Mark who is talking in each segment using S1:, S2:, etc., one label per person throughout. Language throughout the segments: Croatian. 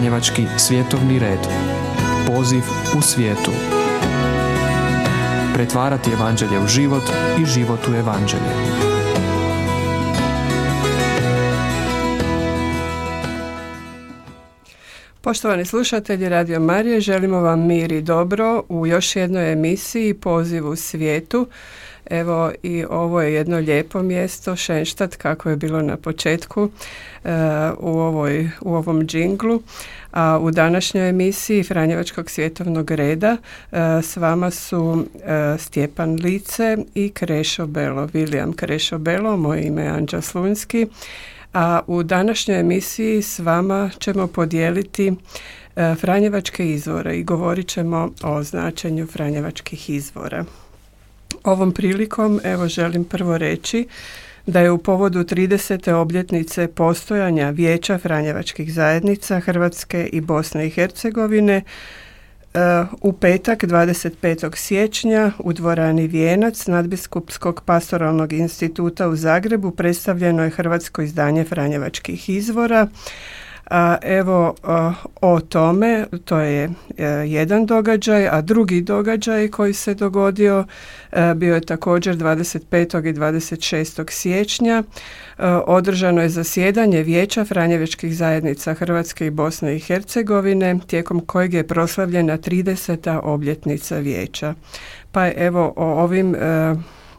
S1: Franjevački svjetovni red. Poziv u svijetu. Pretvarati evanđelje u život i život u evanđelje.
S2: Poštovani slušatelji Radio Marije, želimo vam mir i dobro u još jednoj emisiji Poziv u svijetu. Evo i ovo je jedno lijepo mjesto, Šenštat, kako je bilo na početku e, u, ovoj, u ovom džinglu. A u današnjoj emisiji Franjevačkog svjetovnog reda e, s vama su e, Stjepan Lice i Krešo Belo, William Krešo Belo, moje ime je Anđa Slunski. A u današnjoj emisiji s vama ćemo podijeliti Franjevačke izvore i govorit ćemo o značenju Franjevačkih izvora. Ovom prilikom evo želim prvo reći da je u povodu 30. obljetnice postojanja Vijeća Franjevačkih zajednica Hrvatske i Bosne i Hercegovine uh, u petak 25. siječnja u dvorani Vijenac nadbiskupskog pastoralnog instituta u Zagrebu predstavljeno je hrvatsko izdanje Franjevačkih izvora evo o tome, to je e, jedan događaj, a drugi događaj koji se dogodio e, bio je također 25. i 26. siječnja. E, održano je zasjedanje Vijeća Franjevičkih zajednica Hrvatske i Bosne i Hercegovine, tijekom kojeg je proslavljena 30. obljetnica vijeća. Pa evo o ovim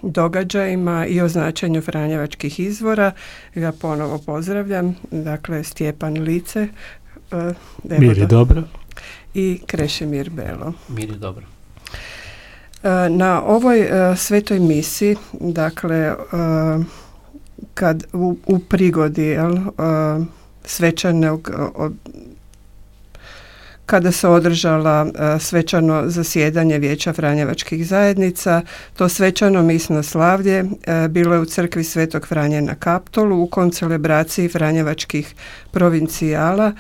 S2: događajima i o značenju Franjevačkih izvora. Ja ponovo pozdravljam, dakle Stjepan Lice.
S3: Uh, Mir je dobro.
S2: I Krešimir Belo.
S4: Mir je dobro.
S2: E, na ovoj uh, svetoj misi, dakle, kad u, u prigodi jel, svečanog kada se održala e, svečano zasjedanje Vijeća Franjevačkih zajednica. To svečano misno slavlje e, bilo je u crkvi Svetog Franje na Kaptolu u koncelebraciji Franjevačkih provincijala,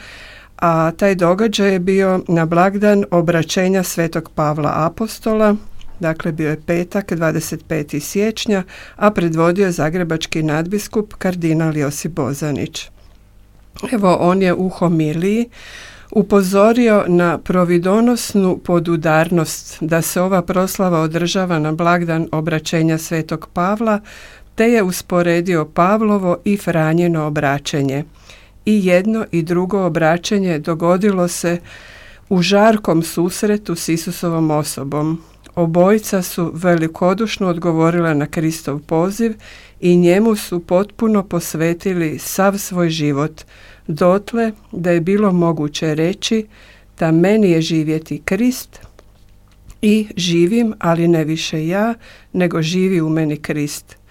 S2: a taj događaj je bio na blagdan obraćenja Svetog Pavla Apostola, dakle bio je petak 25. siječnja, a predvodio je zagrebački nadbiskup kardinal Josip Bozanić. Evo on je u homiliji upozorio na providonosnu podudarnost da se ova proslava održava na blagdan obraćenja Svetog Pavla, te je usporedio Pavlovo i Franjino obraćenje. I jedno i drugo obraćenje dogodilo se u žarkom susretu s Isusovom osobom. Obojica su velikodušno odgovorila na Kristov poziv i njemu su potpuno posvetili sav svoj život – dotle da je bilo moguće reći da meni je živjeti Krist i živim, ali ne više ja, nego živi u meni Krist.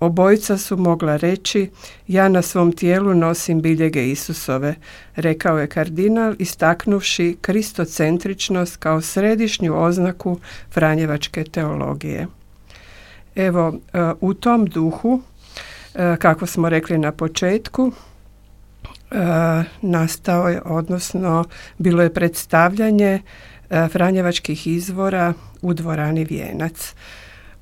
S2: Obojica su mogla reći, ja na svom tijelu nosim biljege Isusove, rekao je kardinal istaknuvši kristocentričnost kao središnju oznaku Franjevačke teologije. Evo, e, u tom duhu, e, kako smo rekli na početku, nastao je, odnosno bilo je predstavljanje e, Franjevačkih izvora u dvorani Vijenac.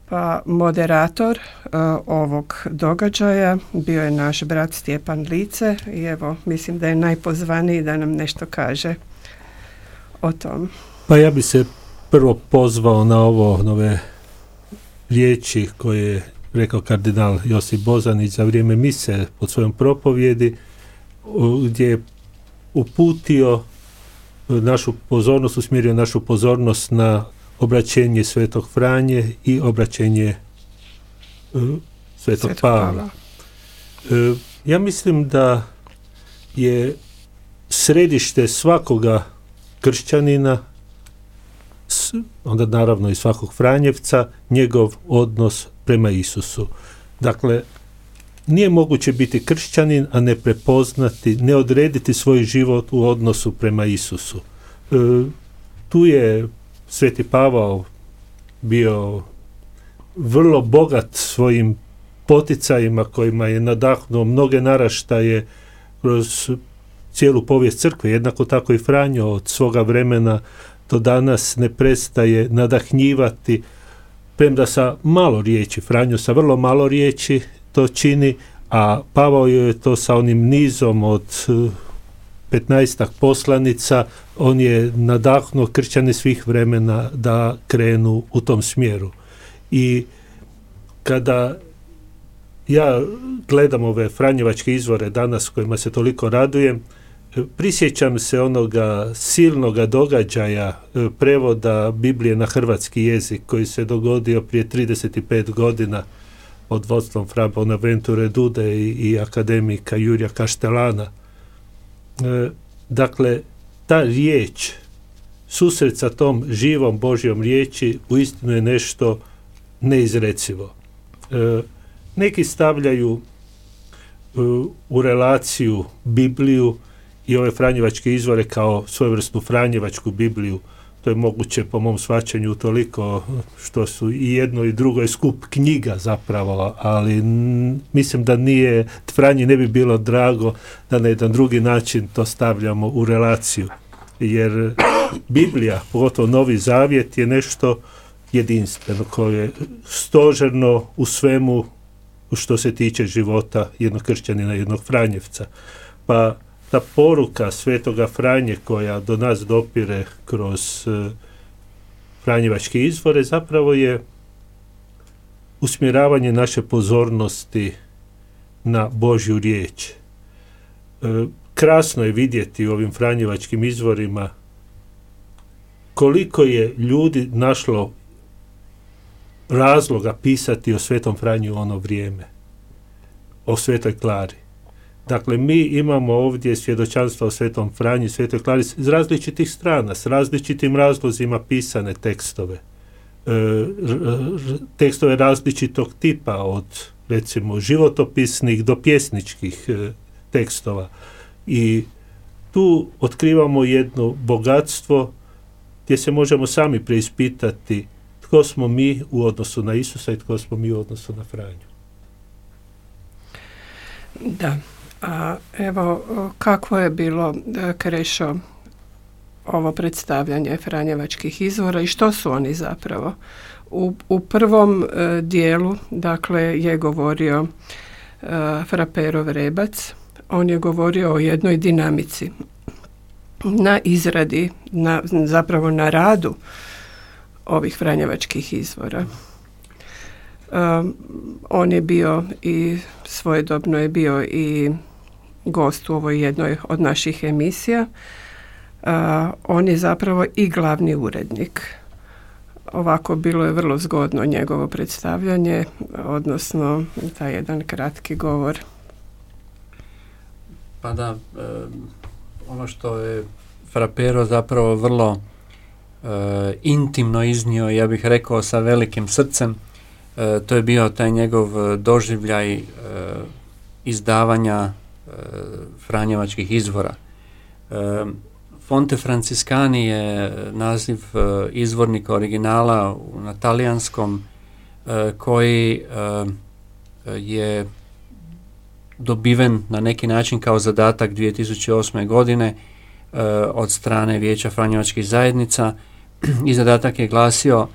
S2: Pa moderator e, ovog događaja bio je naš brat Stjepan Lice i evo mislim da je najpozvaniji da nam nešto kaže o tom.
S3: Pa ja bi se prvo pozvao na ovo nove riječi koje je rekao kardinal Josip Bozanić za vrijeme mise pod svojom propovjedi gdje je uputio e, našu pozornost, usmjerio našu pozornost na obraćenje Svetog Franje i obraćenje uh, Svetog Pavla. E, ja mislim da je središte svakoga kršćanina, onda naravno i svakog Franjevca, njegov odnos prema Isusu. Dakle, nije moguće biti kršćanin, a ne prepoznati, ne odrediti svoj život u odnosu prema Isusu. E, tu je Sveti Pavao bio vrlo bogat svojim poticajima kojima je nadahnuo mnoge naraštaje kroz cijelu povijest crkve, jednako tako i Franjo od svoga vremena do danas ne prestaje nadahnjivati premda sa malo riječi, Franjo sa vrlo malo riječi to čini, a Pavao je to sa onim nizom od petnaestak poslanica, on je nadahnuo kršćane svih vremena da krenu u tom smjeru. I kada ja gledam ove Franjevačke izvore danas kojima se toliko radujem, prisjećam se onoga silnoga događaja e, prevoda Biblije na hrvatski jezik koji se dogodio prije 35 godina od vodstvom Fra Bonaventure Dude i, i akademika Jurija Kaštelana. E, dakle, ta riječ, susret sa tom živom Božjom riječi uistinu je nešto neizrecivo. E, neki stavljaju u relaciju Bibliju i ove Franjevačke izvore kao svojevrsnu Franjevačku Bibliju. To je moguće po mom svačanju toliko što su i jedno i drugo je skup knjiga zapravo, ali mislim da nije, Franji ne bi bilo drago da na jedan drugi način to stavljamo u relaciju. Jer Biblija, pogotovo Novi Zavjet, je nešto jedinstveno koje je stožerno u svemu što se tiče života jednog kršćanina, jednog Franjevca. Pa ta poruka svetoga Franje koja do nas dopire kroz e, Franjevačke izvore zapravo je usmjeravanje naše pozornosti na Božju riječ. E, krasno je vidjeti u ovim Franjevačkim izvorima koliko je ljudi našlo razloga pisati o Svetom Franju u ono vrijeme, o Svetoj Klari. Dakle, mi imamo ovdje svjedočanstvo o Svetom Franji, Svetoj Klari iz različitih strana, s različitim razlozima pisane tekstove. E, tekstove različitog tipa, od recimo životopisnih do pjesničkih e, tekstova. I tu otkrivamo jedno bogatstvo gdje se možemo sami preispitati tko smo mi u odnosu na Isusa i tko smo mi u odnosu na Franju.
S2: Da, a evo kako je bilo e, Krešo ovo predstavljanje Franjevačkih izvora i što su oni zapravo? U, u prvom e, dijelu dakle je govorio e, Fraperov Rebac, on je govorio o jednoj dinamici na izradi, na, zapravo na radu ovih Franjevačkih izvora. Um, on je bio i svojedobno je bio i gost u ovoj jednoj od naših emisija. Uh, on je zapravo i glavni urednik. Ovako bilo je vrlo zgodno njegovo predstavljanje, odnosno taj jedan kratki govor.
S4: Pa da, ono što je Frapero zapravo vrlo E, intimno iznio, ja bih rekao sa velikim srcem. E, to je bio taj njegov doživljaj izdavanja Franjevačkih izvora. Fonte Franciscani je naziv izvornika originala na talijanskom koji je dobiven na neki način kao zadatak 2008. godine od strane Vijeća Franjevačkih zajednica i zadatak je glasio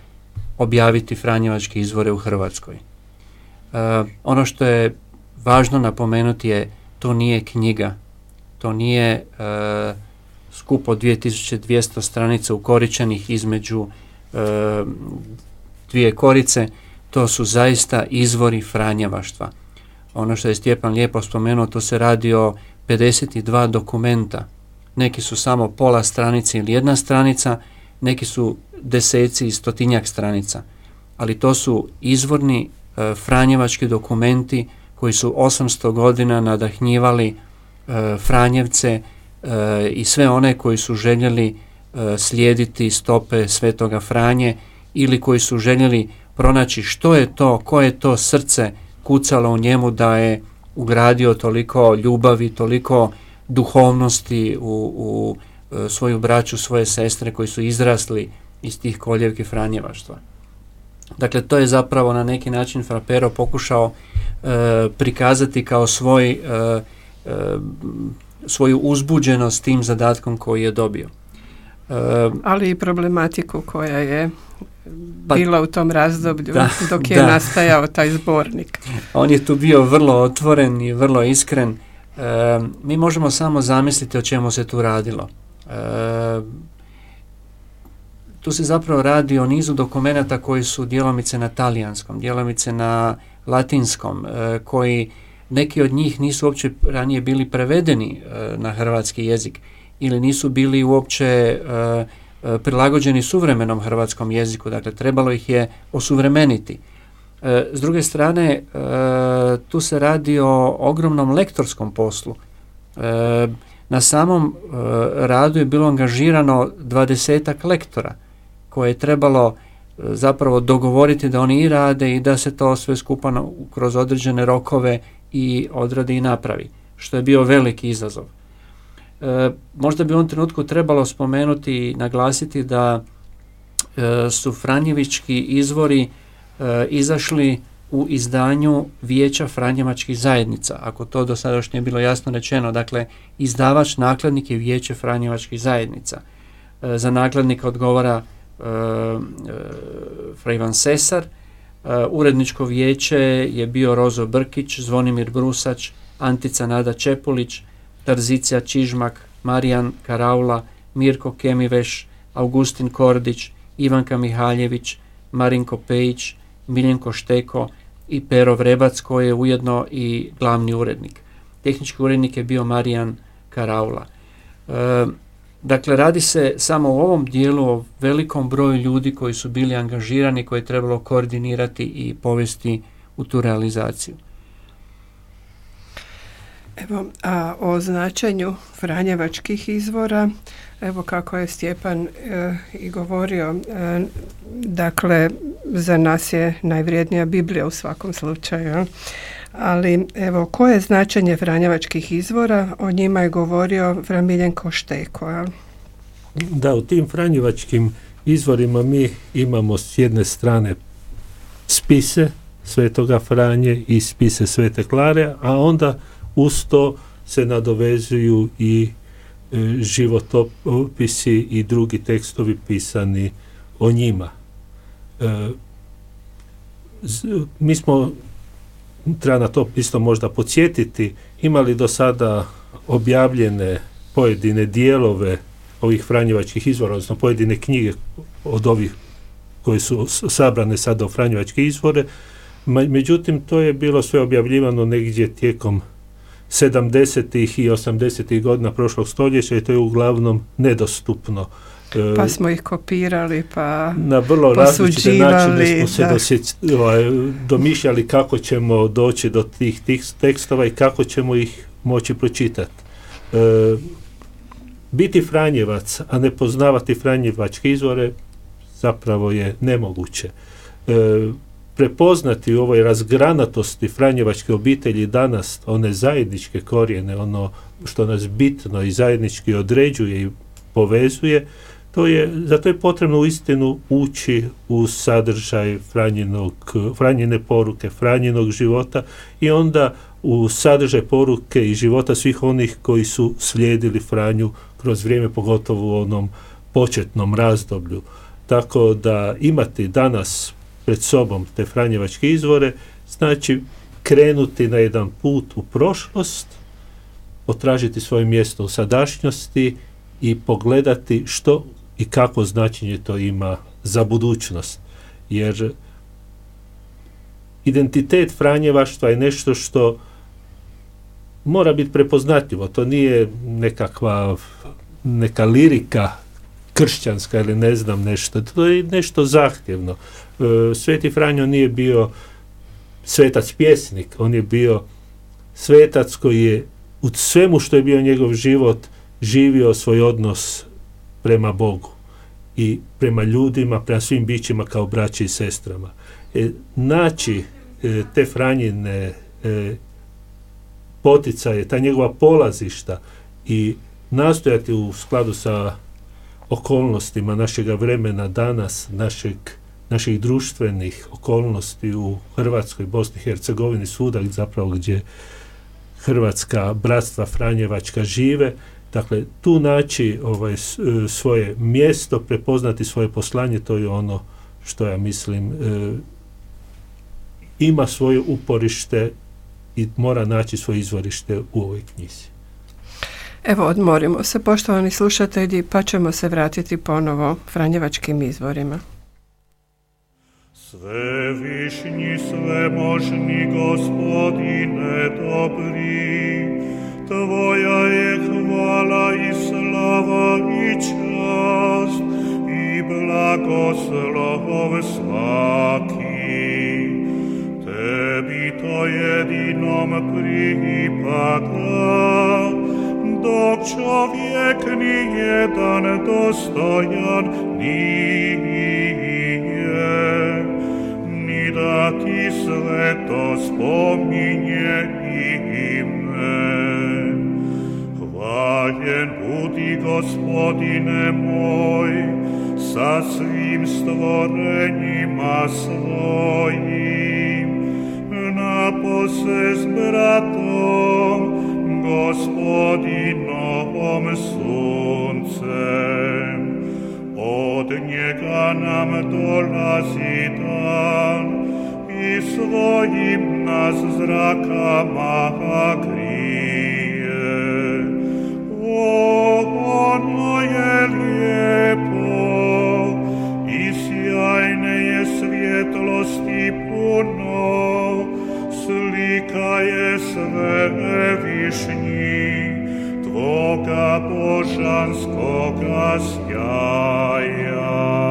S4: objaviti Franjevačke izvore u Hrvatskoj. E, ono što je važno napomenuti je to nije knjiga, to nije e, skup od 2200 stranica ukoričenih između e, dvije korice, to su zaista izvori Franjevaštva. Ono što je Stjepan lijepo spomenuo, to se radi o 52 dokumenta. Neki su samo pola stranice ili jedna stranica, neki su deseci i stotinjak stranica, ali to su izvorni e, franjevački dokumenti koji su 800 godina nadahnjivali e, Franjevce e, i sve one koji su željeli slijediti stope Svetoga Franje ili koji su željeli pronaći što je to, koje je to srce kucalo u njemu da je ugradio toliko ljubavi, toliko duhovnosti u, u E, svoju braću, svoje sestre koji su izrasli iz tih koljevki Franjevaštva. Dakle, to je zapravo na neki način Frapero pokušao e, prikazati kao svoj, e, svoju uzbuđenost tim zadatkom koji je dobio.
S2: Ali i problematiku koja je pa, bila u tom razdoblju dok je nastajao taj zbornik.
S4: On je tu bio vrlo otvoren i vrlo iskren mi možemo samo zamisliti o čemu se tu radilo. Tu se zapravo radi o nizu dokumenata koji su djelomice na talijanskom, djelomice na latinskom, koji neki od njih nisu uopće ranije bili prevedeni na hrvatski jezik ili nisu bili uopće E, prilagođeni suvremenom hrvatskom jeziku, dakle trebalo ih je osuvremeniti. E, s druge strane, e, tu se radi o ogromnom lektorskom poslu. Na samom radu je bilo angažirano dvadesetak lektora koje je trebalo zapravo dogovoriti da oni i rade i da se to sve skupa kroz određene rokove i odradi i napravi, što je bio veliki izazov. E, možda bi u ovom trenutku trebalo spomenuti i naglasiti da e, su Franjevički izvori e, izašli u izdanju Vijeća Franjevačkih zajednica, ako to do sada još nije bilo jasno rečeno. Dakle, izdavač nakladnik je Vijeće Franjevačkih zajednica. Za nakladnika odgovara Frejvan Sesar, uredničko vijeće je bio Rozo Brkić, Zvonimir Brusač, Antica Nada Čepulić, Tarzicija Čižmak, Marijan Karaula, Mirko Kemiveš, Augustin Kordić, Ivanka Mihaljević, Marinko Pejić, Miljenko Šteko i Pero Vrebac koji je ujedno i glavni urednik. Tehnički urednik je bio Marijan Karaula. E, dakle, radi se samo u ovom dijelu o velikom broju ljudi koji su bili angažirani, koje je trebalo koordinirati i povesti u tu realizaciju.
S2: Evo, a o značenju Franjevačkih izvora, evo kako je Stjepan e, i govorio, e, dakle, za nas je najvrijednija Biblija u svakom slučaju, ali evo, koje je značenje Franjevačkih izvora, o njima je govorio Framiljenko Šteko.
S3: Da, u tim Franjevačkim izvorima mi imamo s jedne strane spise Svetoga Franje i spise Svete Klare, a onda uz to se nadovezuju i e, životopisi i drugi tekstovi pisani o njima. E, mi smo, treba na to isto možda podsjetiti, imali do sada objavljene pojedine dijelove ovih Franjevačkih izvora, odnosno pojedine knjige od ovih koje su sabrane sada u Franjevačke izvore, međutim to je bilo sve objavljivano negdje tijekom 70. i 80. godina prošlog stoljeća i to je uglavnom nedostupno.
S2: E, pa smo ih kopirali, pa
S3: Na vrlo različite načine smo se ovaj, domišljali kako ćemo doći do tih, tih tekstova i kako ćemo ih moći pročitati. E, biti Franjevac, a ne poznavati Franjevačke izvore, zapravo je nemoguće. E, prepoznati u ovoj razgranatosti Franjevačke obitelji danas one zajedničke korijene, ono što nas bitno i zajednički određuje i povezuje, to je, zato je potrebno uistinu ući u sadržaj Franjinog, Franjine poruke, Franjinog života i onda u sadržaj poruke i života svih onih koji su slijedili Franju kroz vrijeme, pogotovo u onom početnom razdoblju. Tako da imati danas pred sobom te Franjevačke izvore, znači krenuti na jedan put u prošlost, potražiti svoje mjesto u sadašnjosti i pogledati što i kako značenje to ima za budućnost. Jer identitet Franjevaštva je nešto što mora biti prepoznatljivo. To nije nekakva neka lirika kršćanska ili ne znam nešto. To je nešto zahtjevno. E, Sveti Franjo nije bio svetac pjesnik, on je bio svetac koji je u svemu što je bio njegov život živio svoj odnos prema Bogu i prema ljudima, prema svim bićima kao braći i sestrama. E, naći e, te Franjine e, poticaje, ta njegova polazišta i nastojati u skladu sa okolnostima našega vremena danas, našeg naših društvenih okolnosti u Hrvatskoj, Bosni i Hercegovini, svuda zapravo gdje Hrvatska bratstva Franjevačka žive, dakle tu naći ovaj, svoje mjesto, prepoznati svoje poslanje, to je ono što ja mislim e, ima svoje uporište i mora naći svoje izvorište u ovoj knjizi.
S2: Evo, odmorimo se, poštovani slušatelji, pa ćemo se vratiti ponovo Franjevačkim izvorima.
S5: Sve višnji, sve možni gospodine dobri, Tvoja je hvala i slava i čast i blagoslov svaki. Tebi to jedinom pripada, dok čovjek nijedan dostojan nije, ni da ti sve to spominje ime. Спасен пути Господине мой, со свим створенима своим, напосе с братом Господиновым солнцем. От Него нам долази дан, и своим нас зраком окрепит, slika je sve višnji Tvoga božanskoga sjaja.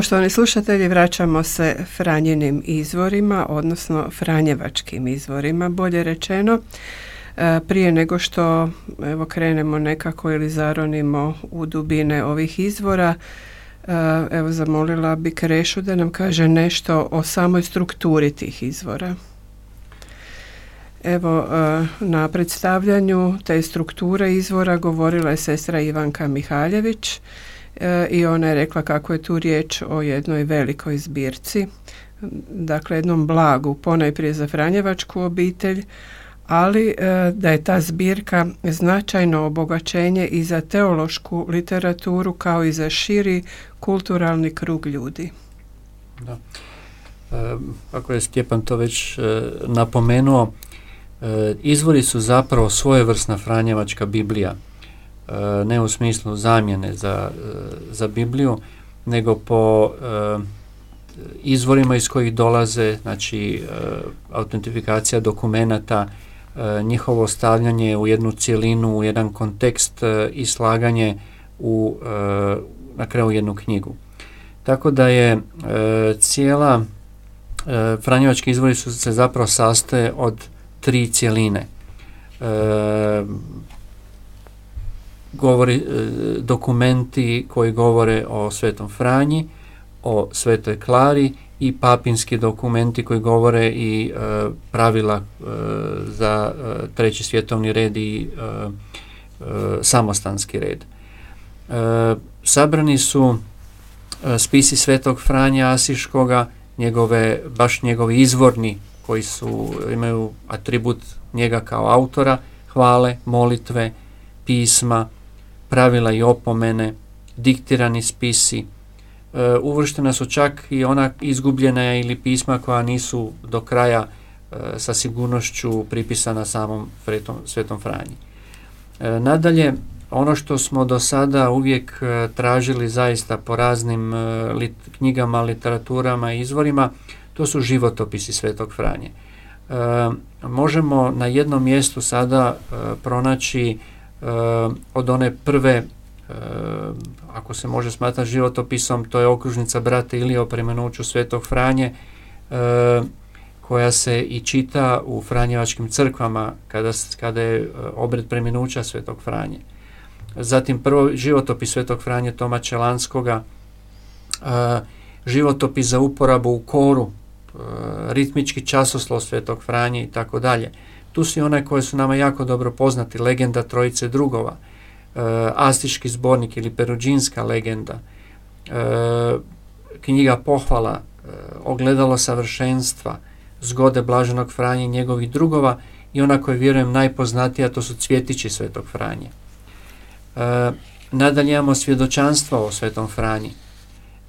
S2: Poštovani slušatelji, vraćamo se Franjenim izvorima, odnosno Franjevačkim izvorima, bolje rečeno. E, Prije nego što evo, krenemo nekako ili zaronimo u dubine ovih izvora, e, evo zamolila bi Krešu da nam kaže nešto o samoj strukturi tih izvora. Evo, e, na predstavljanju te strukture izvora govorila je sestra Ivanka Mihaljević i ona je rekla kako je tu riječ o jednoj velikoj zbirci, dakle jednom blagu, ponajprije za Franjevačku obitelj, ali e, da je ta zbirka značajno obogaćenje i za teološku literaturu kao i za širi kulturalni krug ljudi.
S4: Da. E, Ako je Stjepan to već e, napomenuo, e, izvori su zapravo svojevrsna Franjevačka Biblija. E, ne u smislu zamjene za, e, za Bibliju, nego po e, izvorima iz kojih dolaze, znači autentifikacija dokumenata, njihovo stavljanje u jednu cjelinu, u jedan kontekst i slaganje u, na kraju jednu knjigu. Tako da je cijela Franjevački izvori su se zapravo sastoje od tri cjeline. Govori, e, dokumenti koji govore o Svetom Franji, o Svetoj Klari i papinski dokumenti koji govore i e, pravila e, za treći svjetovni red i samostanski red. Sabrani su spisi Svetog Franja Asiškoga, njegove, baš njegovi izvorni koji su, imaju atribut njega kao autora, hvale, molitve, pisma, pravila i opomene, diktirani spisi, E, uvrštena su čak i ona izgubljena ili pisma koja nisu do kraja e, sa sigurnošću pripisana samom Fretom, Svetom Franji. E, nadalje, ono što smo do sada uvijek e, tražili zaista po raznim e, lit, knjigama, literaturama i izvorima, to su životopisi Svetog Franje. E, možemo na jednom mjestu sada pronaći od one prve e, ako se može smatrati životopisom, to je okružnica brata Ilije o premenuću Svetog Franje, e, koja se i čita u Franjevačkim crkvama kada, kada je obred preminuća Svetog Franje. Zatim prvo životopis Svetog Franje Toma Čelanskoga, životopis za uporabu u koru, ritmički časoslov Svetog Franje i tako dalje. Tu su i one koje su nama jako dobro poznati, legenda Trojice drugova, e, Astiški zbornik ili Peruđinska legenda, e, knjiga pohvala, e, ogledalo savršenstva, zgode Blaženog Franje i njegovih drugova i ona koja je, vjerujem najpoznatija to su cvjetići Svetog Franje. E, nadalje imamo svjedočanstva o Svetom Franji.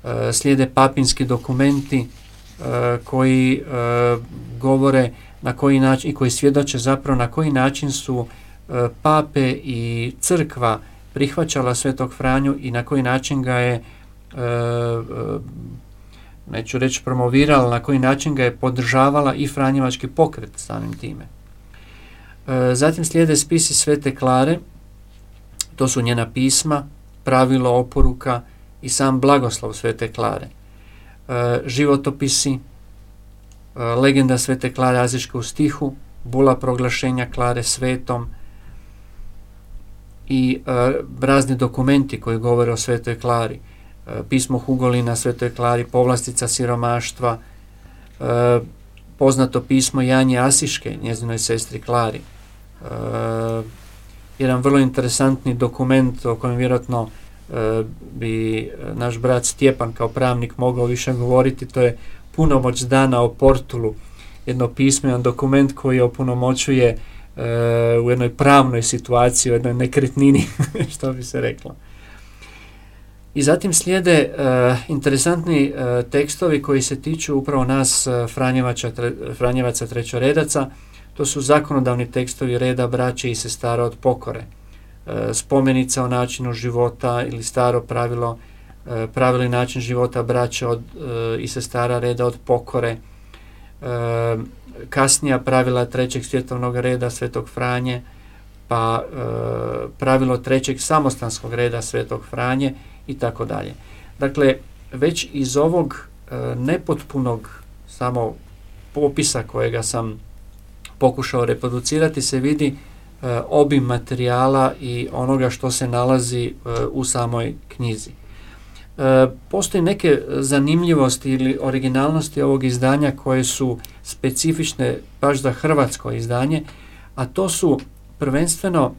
S4: E, slijede papinski dokumenti e, koji govore na koji način i koji svjedoče zapravo na koji način su e, pape i crkva prihvaćala Svetog Franju i na koji način ga je e, e, neću reći promovirala, na koji način ga je podržavala i Franjevački pokret samim time. E, zatim slijede spisi Svete Klare, to su njena pisma, pravilo oporuka i sam blagoslov Svete Klare. E, životopisi, legenda Svete Klare Aziške u stihu, bula proglašenja Klare svetom i e, razni dokumenti koji govore o Svetoj Klari. E, pismo Hugolina Svetoj Klari, povlastica siromaštva, e, poznato pismo Janje Asiške, njezinoj sestri Klari. E, jedan vrlo interesantni dokument o kojem vjerojatno e, bi naš brat Stjepan kao pravnik mogao više govoriti, to je punomoć dana o Portulu, jedno pismo, jedan dokument koji opunomoćuje e, u jednoj pravnoj situaciji, u jednoj nekretnini, što bi se reklo. I zatim slijede e, interesantni e, tekstovi koji se tiču upravo nas e, Franjevača, tre, Franjevaca trećoredaca, to su zakonodavni tekstovi reda braće i sestara od pokore, e, spomenica o načinu života ili staro pravilo, e, pravili način života braće od, e, i sestara reda od pokore, e, kasnija pravila trećeg svjetovnog reda Svetog Franje, pa pravilo trećeg samostanskog reda Svetog Franje i tako dalje. Dakle, već iz ovog nepotpunog samo popisa kojega sam pokušao reproducirati se vidi obim materijala i onoga što se nalazi u samoj knjizi. E, postoji neke zanimljivosti ili originalnosti ovog izdanja koje su specifične baš za hrvatsko izdanje, a to su prvenstveno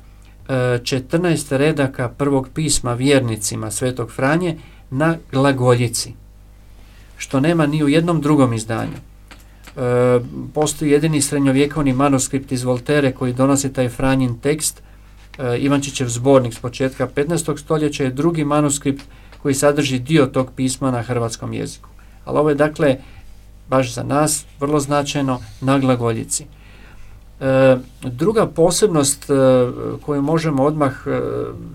S4: e, 14 redaka prvog pisma vjernicima Svetog Franje na glagoljici, što nema ni u jednom drugom izdanju. E, postoji jedini srednjovjekovni manuskript iz Voltere koji donosi taj Franjin tekst, e, Ivančićev zbornik s početka 15. stoljeća je drugi manuskript koji sadrži dio tog pisma na hrvatskom jeziku. Ali ovo je dakle baš za nas vrlo značajno na glagoljici. E, druga posebnost e, koju možemo odmah e,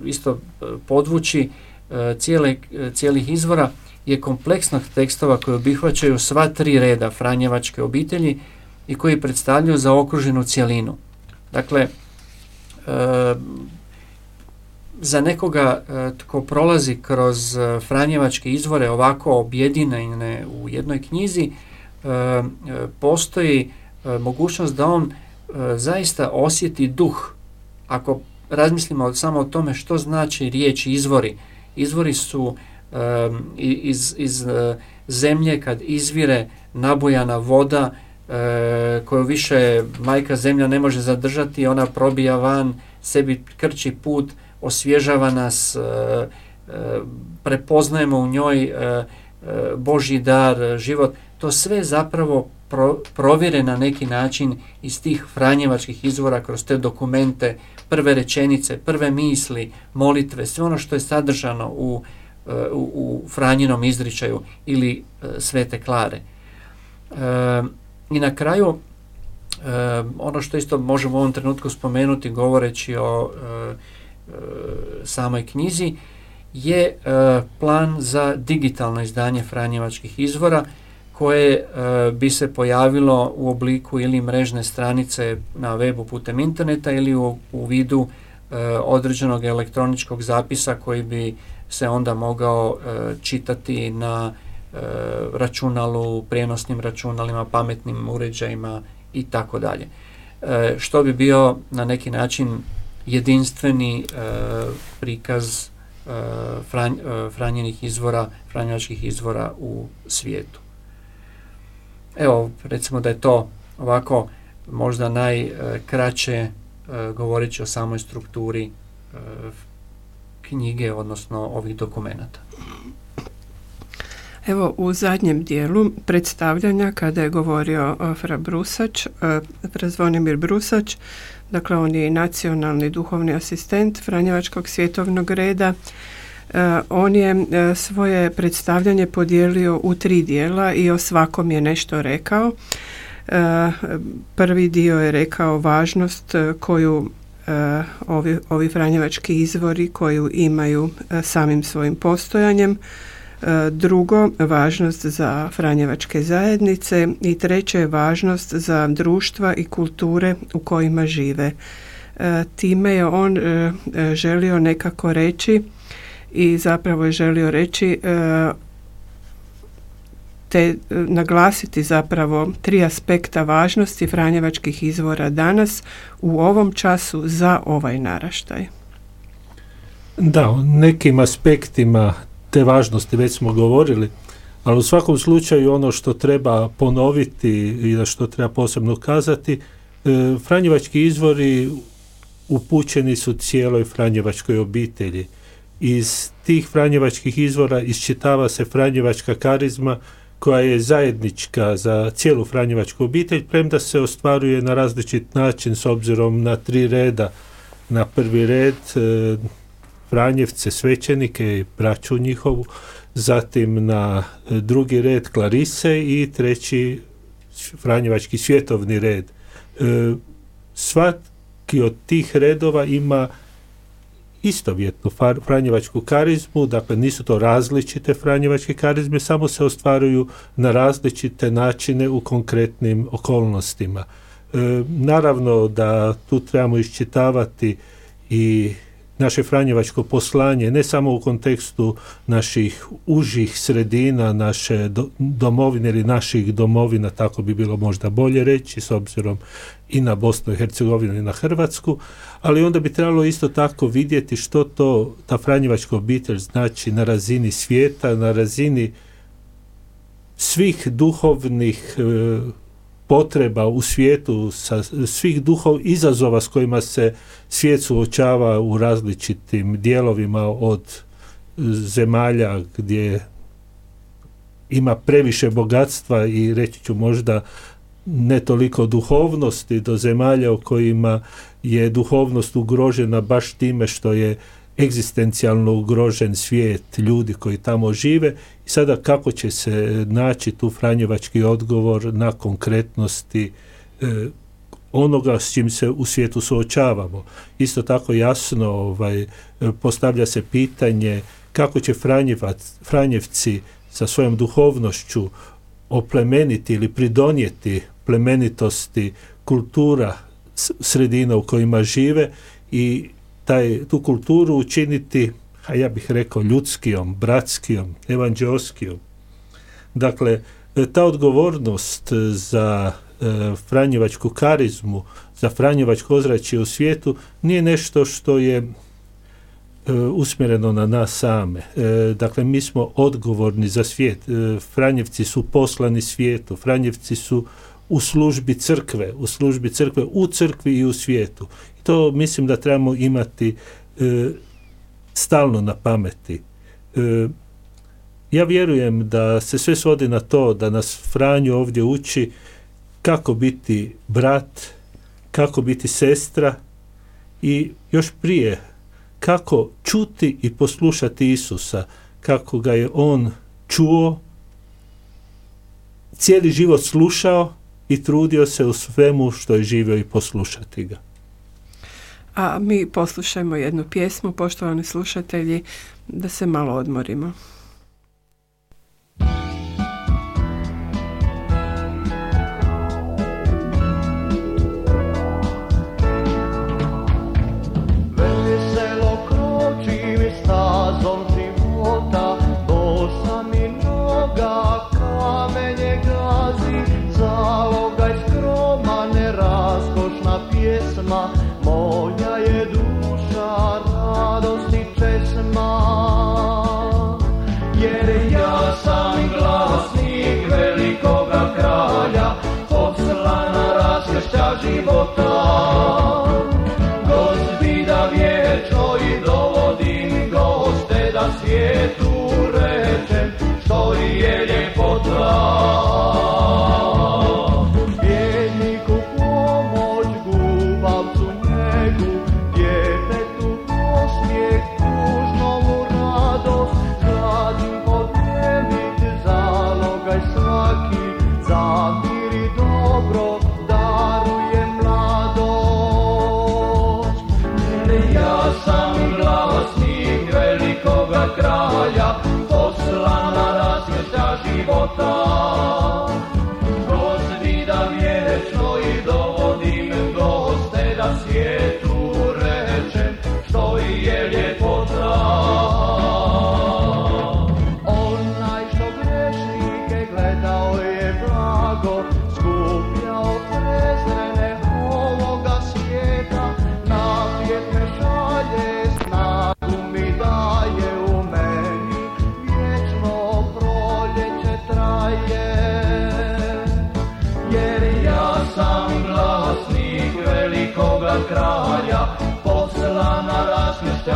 S4: isto e, podvući e, cijele, e, cijelih izvora je kompleksnost tekstova koji obuhvaćaju sva tri reda Franjevačke obitelji i koji predstavljaju zaokruženu cjelinu. Dakle, za nekoga e, tko prolazi kroz e, Franjevačke izvore ovako objedinjene u jednoj knjizi, e, postoji mogućnost da on zaista osjeti duh ako razmislimo samo o tome što znači riječ izvori. Izvori su iz, iz zemlje kad izvire nabujana voda koju više majka zemlja ne može zadržati, ona probija van, sebi krči put, osvježava nas, e, e, prepoznajemo u njoj e, Božji dar, život. To sve zapravo pro, provjere na neki način iz tih franjevačkih izvora kroz te dokumente, prve rečenice, prve misli, molitve, sve ono što je sadržano u, u, u Franjinom izričaju ili Svete Klare. E, I na kraju, e, ono što isto možemo u ovom trenutku spomenuti govoreći o e, samoj knjizi, je e, plan za digitalno izdanje Franjevačkih izvora koje e, bi se pojavilo u obliku ili mrežne stranice na webu putem interneta ili u, u vidu e, određenog elektroničkog zapisa koji bi se onda mogao e, čitati na e, računalu, prijenosnim računalima, pametnim uređajima i tako dalje. E, Što bi bio na neki način jedinstveni e, prikaz e, fran, e, franjenih izvora, franjevačkih izvora u svijetu. Evo, recimo da je to ovako možda najkraće govoreći o samoj strukturi knjige, odnosno ovih dokumenata.
S2: Evo u zadnjem dijelu predstavljanja kada je govorio Fra Brusač, e, Fra Zvonimir Brusač, dakle on je i nacionalni duhovni asistent Franjevačkog svjetovnog reda, e, on je e, svoje predstavljanje podijelio u tri dijela i o svakom je nešto rekao. E, Prvi dio je rekao važnost e, koju e, ovi, ovi franjevački izvori koju imaju e, samim svojim postojanjem. E, Drugo, važnost za franjevačke zajednice i treće, važnost za društva i kulture u kojima žive. E, Time je on e, želio nekako reći i zapravo je želio reći te naglasiti zapravo tri aspekta važnosti franjevačkih izvora danas u ovom času za ovaj naraštaj.
S3: Da, nekim aspektima te važnosti već smo govorili, ali u svakom slučaju ono što treba ponoviti i što treba posebno kazati, e, Franjevački izvori upućeni su cijeloj Franjevačkoj obitelji. Iz tih Franjevačkih izvora iščitava se Franjevačka karizma koja je zajednička za cijelu Franjevačku obitelj, premda se ostvaruje na različit način s obzirom na tri reda. Na prvi red e, Franjevce, svećenike i braću njihovu, zatim na e, drugi red Klarise i treći Franjevački svjetovni red. E, svaki od tih redova ima istovjetnu franjevačku karizmu, dakle nisu to različite franjevačke karizme, samo se ostvaruju na različite načine u konkretnim okolnostima. E, naravno da tu trebamo iščitavati i naše franjevačko poslanje, ne samo u kontekstu naših užih sredina, naše do- domovine ili naših domovina, tako bi bilo možda bolje reći, s obzirom i na Bosnu i Hercegovinu i na Hrvatsku, ali onda bi trebalo isto tako vidjeti što to ta franjevačka obitelj znači na razini svijeta, na razini svih duhovnih e, potreba u svijetu, sa svih duhov izazova s kojima se svijet suočava u različitim dijelovima od zemalja gdje ima previše bogatstva i reći ću možda ne toliko duhovnosti do zemalja u kojima je duhovnost ugrožena baš time što je egzistencijalno ugrožen svijet ljudi koji tamo žive i sada kako će se naći tu franjevački odgovor na konkretnosti e, onoga s čim se u svijetu suočavamo. Isto tako jasno ovaj, postavlja se pitanje kako će Franjevac, Franjevci sa svojom duhovnošću oplemeniti ili pridonijeti plemenitosti kultura sredina u kojima žive i taj, tu kulturu učiniti, a ja bih rekao ljudskijom, bratskijom, evanđeoskijom. Dakle, e, ta odgovornost za franjevačku karizmu, za franjevačko ozračje u svijetu, nije nešto što je e, usmjereno na nas same. E, dakle, mi smo odgovorni za svijet. Franjevci su poslani svijetu. Franjevci su u službi crkve, u službi crkve u crkvi i u svijetu. To mislim da trebamo imati stalno na pameti. Ja vjerujem da se sve svodi na to da nas Franjo ovdje uči kako biti brat, kako biti sestra i još prije kako čuti i poslušati Isusa, kako ga je on čuo, cijeli život slušao i trudio se u svemu što je živio i poslušati ga.
S6: A mi poslušajmo jednu pjesmu, poštovani slušatelji, da se malo odmorimo.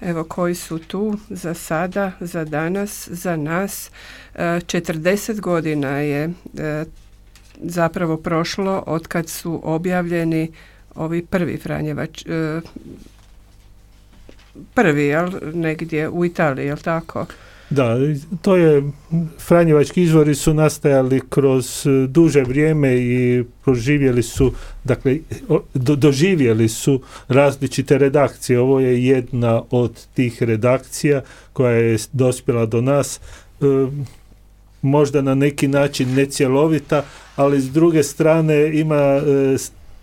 S6: Evo koji su tu za sada, za danas, za nas. E, 40 godina je zapravo prošlo od kad su objavljeni ovi prvi Franjevač, prvi, jel, negdje u Italiji, jel tako?
S3: Da, to je, Franjevački izvori su nastajali kroz e, duže vrijeme i proživjeli su, dakle, doživjeli su različite redakcije. Ovo je jedna od tih redakcija koja je dospjela do nas, e, možda na neki način necjelovita, ali s druge strane ima e,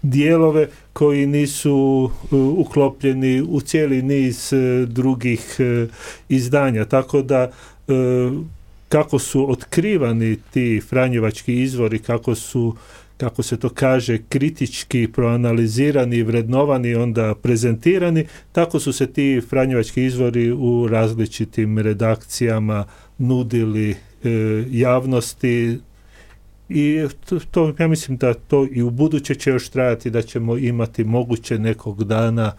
S3: dijelove koji nisu e, uklopljeni u cijeli niz e, drugih e, izdanja. Tako da kako su otkrivani ti franjevački izvori, kako su kako se to kaže, kritički proanalizirani, vrednovani, onda prezentirani, tako su se ti franjevački izvori u različitim redakcijama nudili javnosti i to, to, ja mislim da to i u buduće će još trajati da ćemo imati moguće nekog dana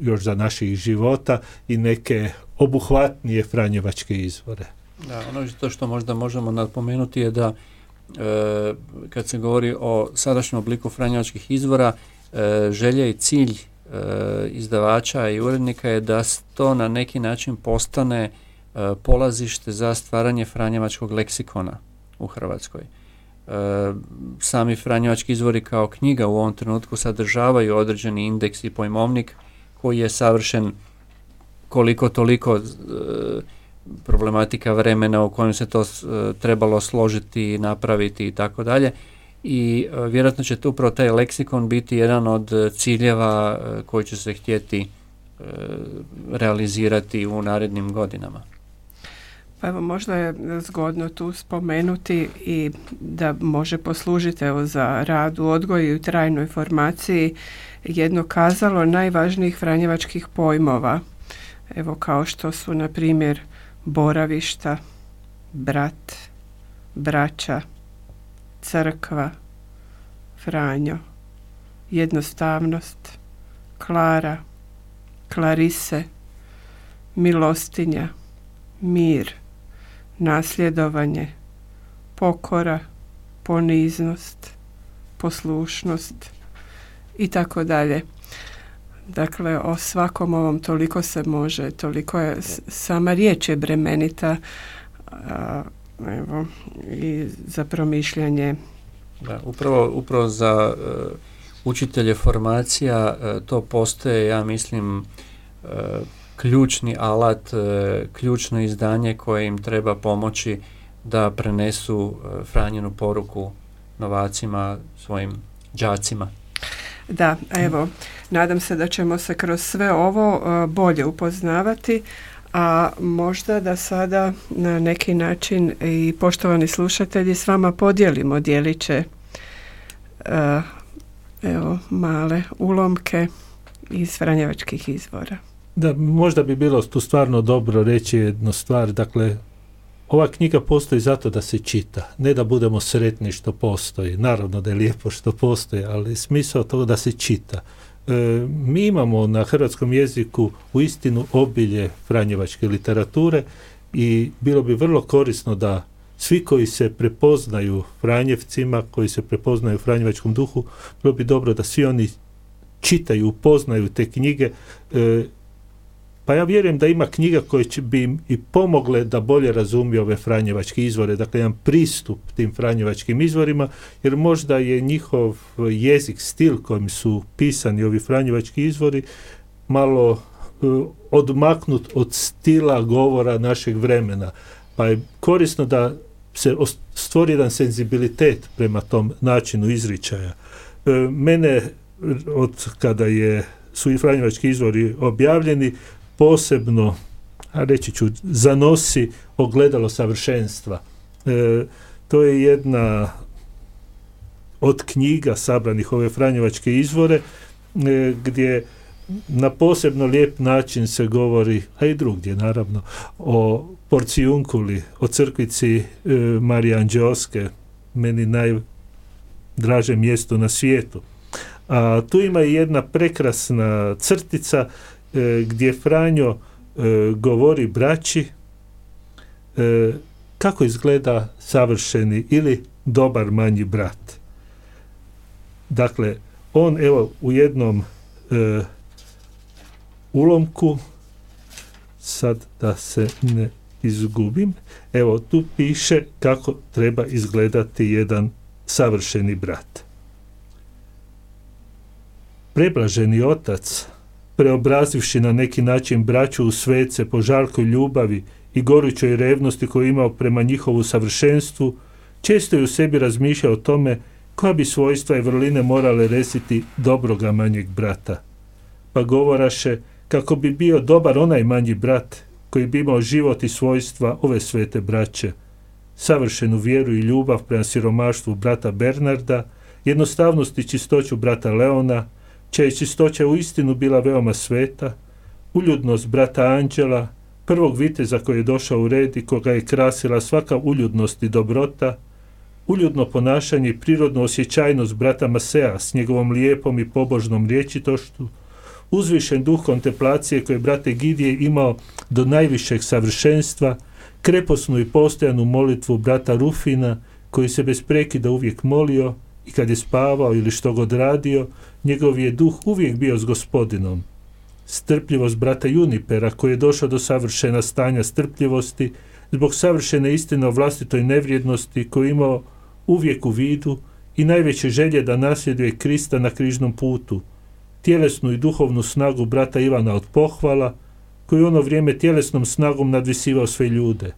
S3: još za naših života i neke obuhvatnije franjevačke izvore.
S4: Da, ono što, što možda možemo napomenuti je da e, kad se govori o sadašnjem obliku franjevačkih izvora, e, želja i cilj e, izdavača i urednika je da to na neki način postane e, polazište za stvaranje franjevačkog leksikona u Hrvatskoj. E, sami Franjevački izvori kao knjiga u ovom trenutku sadržavaju određeni indeks i pojmovnik koji je savršen koliko toliko e, problematika vremena u kojem se to e, trebalo složiti, napraviti i tako dalje. I e, vjerojatno će tu upravo taj leksikon biti jedan od ciljeva e, koji će se htjeti e, realizirati u narednim godinama.
S2: Pa evo možda je zgodno tu spomenuti i da može poslužiti evo za rad u odgoju i trajnoj formaciji jedno kazalo najvažnijih franjevačkih pojmova. Evo kao što su na primjer boravišta, brat, braća, crkva, Franjo, jednostavnost, Klara, Klarise, milostinja, mir, nasljedovanje, pokora, poniznost, poslušnost i tako dalje. Dakle, o svakom ovom toliko se može, toliko je, sama riječ je bremenita a, evo, i za promišljanje.
S4: Da, upravo, upravo za e, učitelje formacija e, to postoje, ja mislim, e, ključni alat, e, ključno izdanje koje im treba pomoći da prenesu e, Franjinu poruku novacima, svojim đacima.
S2: Da, evo, nadam se da ćemo se kroz sve ovo a, bolje upoznavati, a možda da sada na neki način i poštovani slušatelji s vama podijelimo dijeliće evo, male ulomke iz Franjevačkih izvora.
S3: Da, možda bi bilo tu stvarno dobro reći jednu stvar, dakle, ova knjiga postoji zato da se čita, ne da budemo sretni što postoji. Naravno da je lijepo što postoji, ali smisao toga da se čita. E, mi imamo na hrvatskom jeziku u istinu obilje franjevačke literature i bilo bi vrlo korisno da svi koji se prepoznaju Franjevcima, koji se prepoznaju Franjevačkom duhu, bilo bi dobro da svi oni čitaju, upoznaju te knjige e, pa ja vjerujem da ima knjiga koje će bi im i pomogle da bolje razumiju ove franjevačke izvore, dakle jedan pristup tim franjevačkim izvorima, jer možda je njihov jezik, stil kojim su pisani ovi franjevački izvori malo e, odmaknut od stila govora našeg vremena. Pa je korisno da se stvori jedan senzibilitet prema tom načinu izričaja. E, mene od kada je su i franjevački izvori objavljeni, posebno, a reći ću, zanosi ogledalo savršenstva. E, to je jedna od knjiga sabranih ove franjevačke izvore, e, gdje na posebno lijep način se govori, a i drugdje naravno, o porcijunkuli, o crkvici e, Marije Anđeoske, meni najdraže mjesto na svijetu. A tu ima i jedna prekrasna crtica gdje Franjo e, govori braći e, kako izgleda savršeni ili dobar manji brat. Dakle, on evo u jednom e, ulomku sad da se ne izgubim evo tu piše kako treba izgledati jedan savršeni brat preblaženi otac preobrazivši na neki način braću u svece po žarkoj ljubavi i gorućoj revnosti koju imao prema njihovu savršenstvu, često je u sebi razmišljao o tome koja bi svojstva i vrline morale resiti dobroga manjeg brata. Pa govoraše kako bi bio dobar onaj manji brat koji bi imao život i svojstva ove svete braće, savršenu vjeru i ljubav prema siromaštvu brata Bernarda, jednostavnost i čistoću brata Leona, čija je čistoća u istinu bila veoma sveta, uljudnost brata Anđela, prvog viteza koji je došao u red i koga je krasila svaka uljudnost i dobrota, uljudno ponašanje i prirodnu osjećajnost brata Masea s njegovom lijepom i pobožnom riječitošću, uzvišen duh kontemplacije koje je brate Gidije imao do najvišeg savršenstva, kreposnu i postojanu molitvu brata Rufina, koji se bez prekida uvijek molio i kad je spavao ili što god radio, njegov je duh uvijek bio s gospodinom. Strpljivost brata Junipera, koji je došao do savršena stanja strpljivosti, zbog savršene istine o vlastitoj nevrijednosti koju je imao uvijek u vidu i najveće želje da nasljeduje Krista na križnom putu, tjelesnu i duhovnu snagu brata Ivana od pohvala, koji ono vrijeme tjelesnom snagom nadvisivao sve ljude.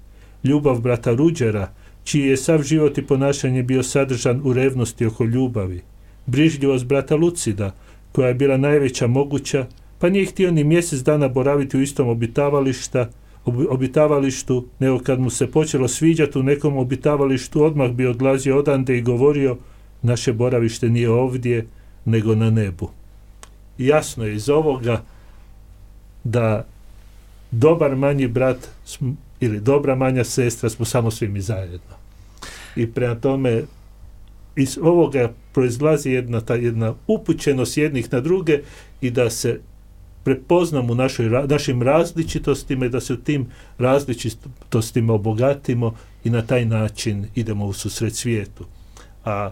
S3: Ljubav brata Ruđera, čiji je sav život i ponašanje bio sadržan u revnosti oko ljubavi. Brižljivost brata Lucida, koja je bila najveća moguća, pa nije htio ni mjesec dana boraviti u istom obitavališta, ob- obitavalištu, nego kad mu se počelo sviđati u nekom obitavalištu, odmah bi odlazio odande i govorio naše boravište nije ovdje, nego na nebu. Jasno je iz ovoga da dobar manji brat ili dobra manja sestra smo samo svi mi zajedno. I prema tome iz ovoga proizlazi jedna ta jedna upućenost jednih na druge i da se prepoznamo u našoj, našim različitostima i da se u tim različitostima obogatimo i na taj način idemo u susret svijetu. A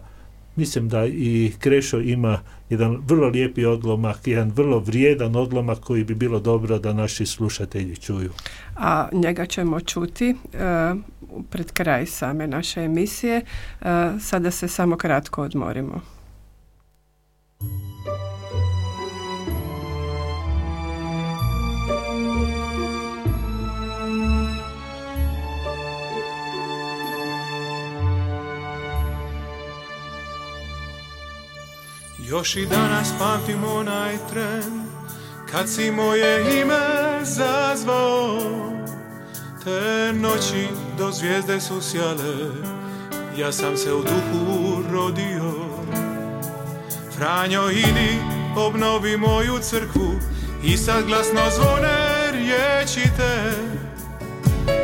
S3: mislim da i Krešo ima jedan vrlo lijepi odlomak, jedan vrlo vrijedan odlomak koji bi bilo dobro da naši slušatelji čuju.
S2: a njega ćemo čuti e, pred kraj same naše emisije. E, sada se samo kratko odmorimo.
S7: Još i danas pamtim onaj tren Kad si moje ime zazvao. Te noći do zvijezde su sjale Ja sam se u duhu rodio. Franjo idi obnovi moju crkvu I sad glasno zvone riječi te.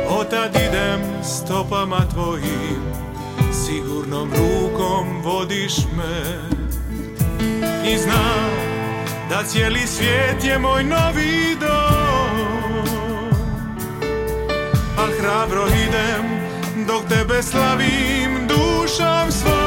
S7: Otad idem stopama tvojim Sigurnom rukom vodiš me i znam da cijeli svijet je moj novi dom. Al hrabro idem dok tebe slavim dušom svom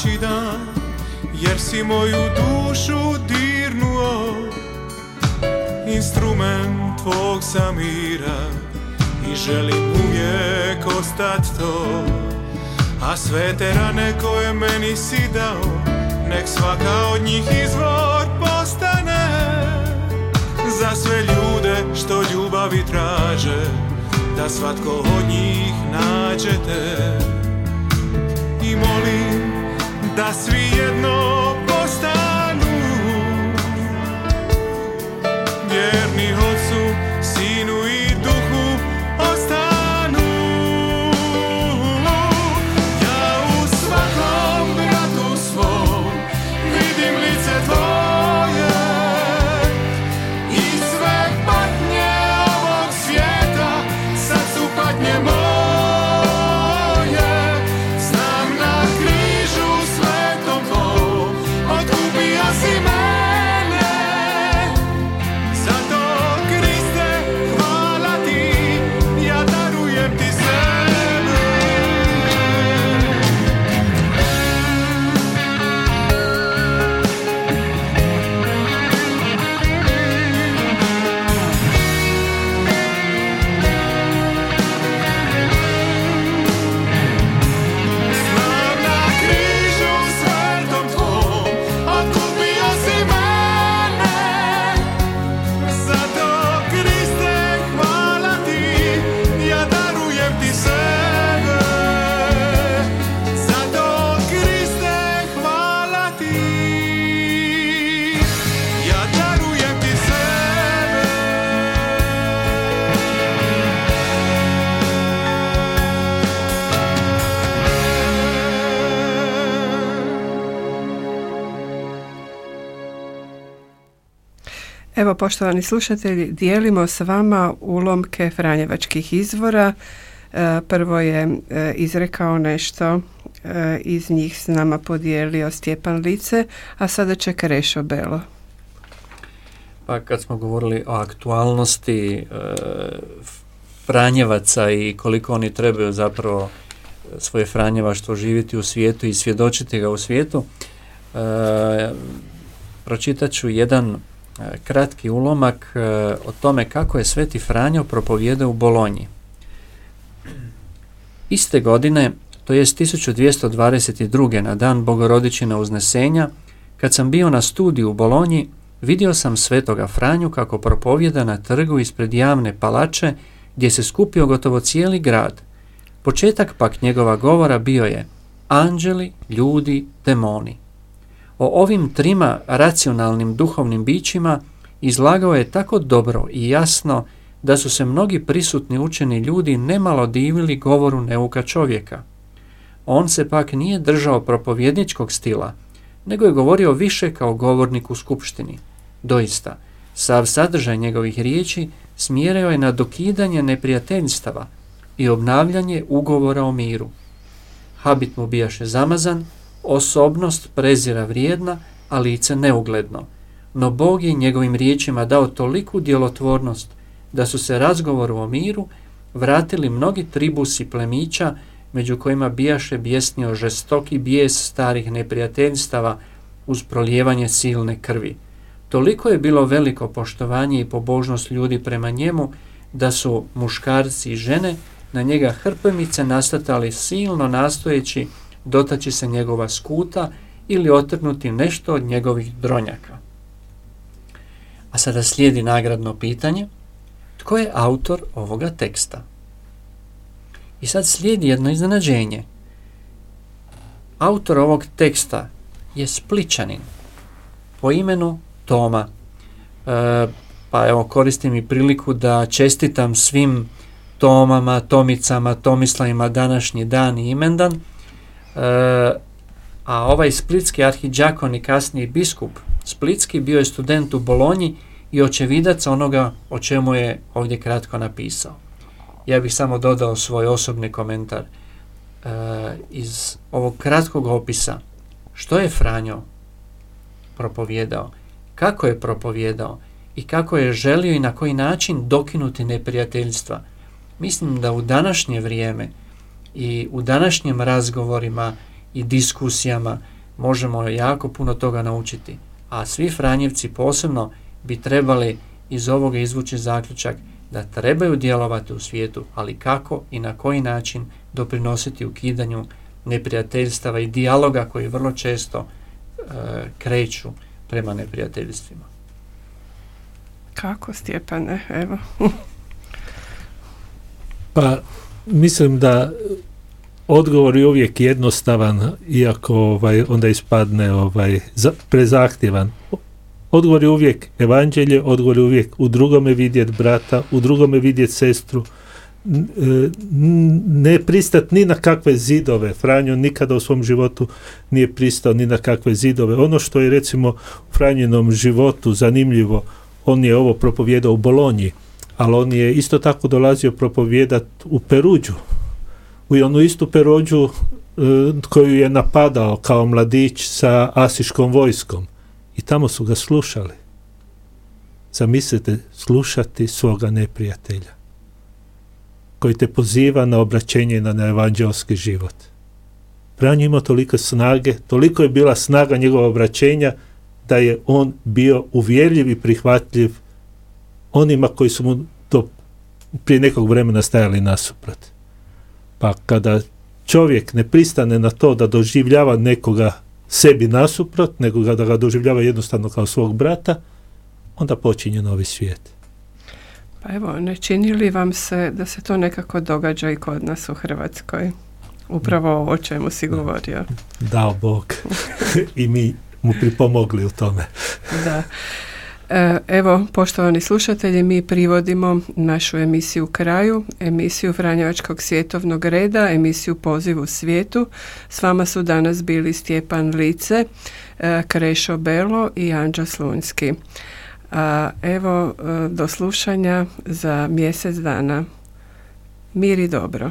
S7: svaku noć i dan Jer si moju dušu dirnuo. Instrument tvog samira I želim uvijek ostat to. A sve te rane koje meni si dao Nek svaka od njih izvor postane. Za sve ljude što ljubavi traže Da svatko od njih nađe te. I molim da svi jedno postanu vjerni ocu,
S2: Evo, poštovani slušatelji, dijelimo s vama ulomke Franjevačkih izvora. E, Prvo je e, izrekao nešto, e, iz njih s nama podijelio Stjepan Lice, a sada će Krešo Belo.
S4: Pa kad smo govorili o aktualnosti Franjevaca i koliko oni trebaju zapravo svoje Franjevaštvo živjeti u svijetu i svjedočiti ga u svijetu, pročitat ću jedan kratki ulomak e, o tome kako je Sveti Franjo propovijedao u Bolonji. Iste godine, to jest 1222. na dan Bogorodičina uznesenja, kad sam bio na studiju u Bolonji, vidio sam svetoga Franju kako propovjeda na trgu ispred javne palače gdje se skupio gotovo cijeli grad. Početak pak njegova govora bio je anđeli, ljudi, demoni. O ovim trima racionalnim duhovnim bićima izlagao je tako dobro i jasno da su se mnogi prisutni učeni ljudi nemalo divili govoru neuka čovjeka. On se pak nije držao propovjedničkog stila, nego je govorio više kao govornik u skupštini. Doista, sav sadržaj njegovih riječi smjerao je na dokidanje neprijateljstava i obnavljanje ugovora o miru. Habit mu bijaše zamazan, osobnost prezira vrijedna, a lice neugledno. No Bog je njegovim riječima dao toliku djelotvornost da su se razgovoru o miru vratili mnogi tribusi plemića, među kojima bijaše bjesnio žestoki bijes starih neprijateljstava uz prolijevanje silne krvi. Toliko je bilo veliko poštovanje i pobožnost ljudi prema njemu da su muškarci i žene na njega hrpemice nastatali silno nastojeći dotaći se njegova skuta ili otrnuti nešto od njegovih dronjaka. A sada slijedi nagradno pitanje, tko je autor ovoga teksta? I sad slijedi jedno iznenađenje. Autor ovog teksta je Spličanin po imenu Toma. E, pa evo koristim i priliku da čestitam svim Tomama, Tomicama, Tomislavima današnji dan i imendan. E, a ovaj splitski arhidžakon i kasniji biskup Splitski bio je student u Bolonji i očevidac onoga o čemu je ovdje kratko napisao. Ja bih samo dodao svoj osobni komentar e, iz ovog kratkog opisa. Što je Franjo propovjedao? Kako je propovjedao? I kako je želio i na koji način dokinuti neprijateljstva? Mislim da u današnje vrijeme i u današnjim razgovorima i diskusijama možemo jako puno toga naučiti. A svi Franjevci posebno bi trebali iz ovoga izvući zaključak da trebaju djelovati u svijetu, ali kako i na koji način doprinositi ukidanju neprijateljstava i dijaloga koji vrlo često e, kreću prema neprijateljstvima.
S2: Kako, Stjepane? Evo.
S3: Pa mislim da odgovor je uvijek jednostavan, iako ovaj, onda ispadne ovaj, za, prezahtjevan. Odgovor je uvijek evanđelje, odgovor je uvijek u drugome vidjet brata, u drugome vidjet sestru, e, ne pristat ni na kakve zidove. Franjo nikada u svom životu nije pristao ni na kakve zidove. Ono što je recimo u Franjinom životu zanimljivo, on je ovo propovjedao u Bolonji, ali on je isto tako dolazio propovjedat u Peruđu. U onu istu Peruđu e, koju je napadao kao mladić sa asiškom vojskom. I tamo su ga slušali. Zamislite, slušati svoga neprijatelja koji te poziva na obraćenje na evanđelski život. Franjo imao toliko snage, toliko je bila snaga njegova obraćenja da je on bio uvjerljiv i prihvatljiv onima koji su mu to prije nekog vremena stajali nasuprot. Pa kada čovjek ne pristane na to da doživljava nekoga sebi nasuprot, nego da ga doživljava jednostavno kao svog brata, onda počinje novi svijet.
S2: Pa evo, ne čini li vam se da se to nekako događa i kod nas u Hrvatskoj? Upravo ovo o čemu si govorio.
S3: Dao Bog i mi mu pripomogli u tome.
S2: Da. E, Evo, poštovani slušatelji, mi privodimo našu emisiju kraju, emisiju Franjevačkog svjetovnog reda, emisiju Poziv u svijetu. S vama su danas bili Stjepan Lice, e, Krešo Belo i Anđa Slunjski. A evo e, do slušanja za mjesec dana. Mir i dobro.